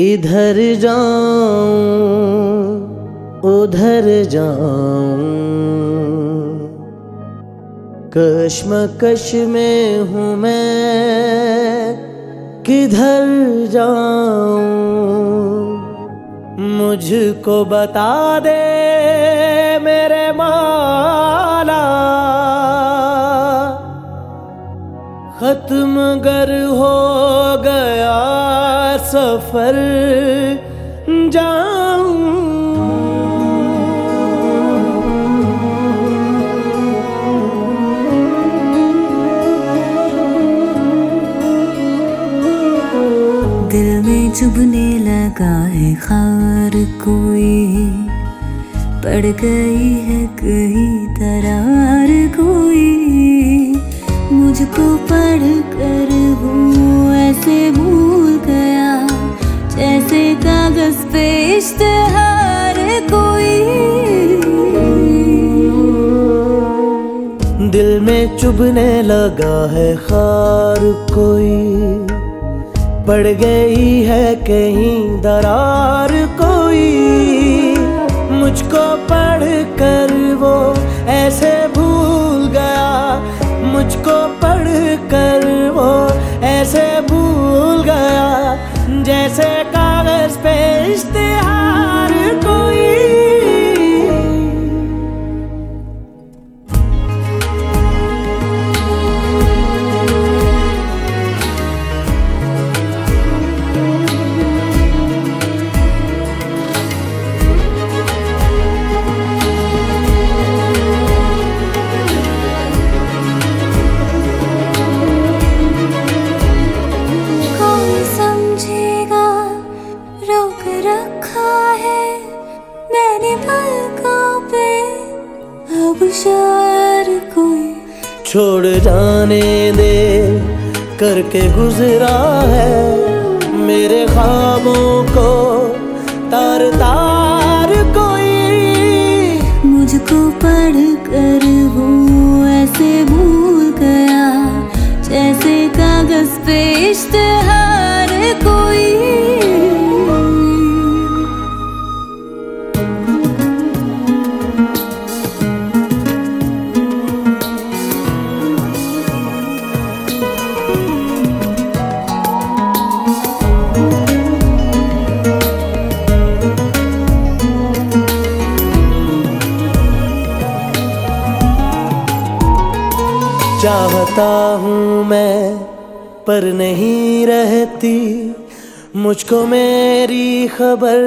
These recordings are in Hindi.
इधर जाऊँ, उधर जाऊँ। कश्मकश में हूँ मैं, किधर जाऊँ? मुझको बता दे मेरे माला। खत्म गर हो गया सफ़र जाऊँ। दिल में चुभने लगा है खार कोई। पड़ गई है कहीं दरार कोई। मुझको पढ़ कर वो इश्तेहार कोई। दिल में चुभने लगा है खार कोई। पड़ गई है कहीं दरार कोई। मुझको पढ़ कर वो ऐसे भूल गया। मुझको पढ़ कर वो ऐसे भूल गया। जैसे कागज़ पे रखा है मैंने पलकों पे। अब शार कोई छोड़ जाने दे करके गुजरा है। मेरे ख्वाबों को तार तार कोई। मुझको पढ़ कर वो ऐसे भूल गया जैसे कागज़ पे इश्तेहार कोई। चाहता हूँ मैं पर नहीं रहती। मुझको मेरी खबर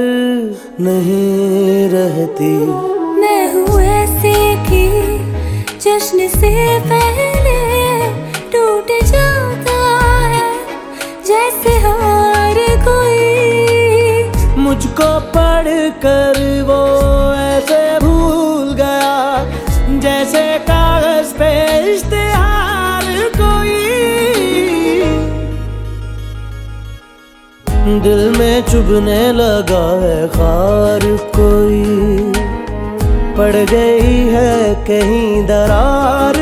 नहीं रहती। मैं हूँ ऐसे की जश्न से पहले टूट जाता है जैसे हार कोई। मुझको पढ़ कर दिल में चुभने लगा है खार कोई। पड़ गई है कहीं दरार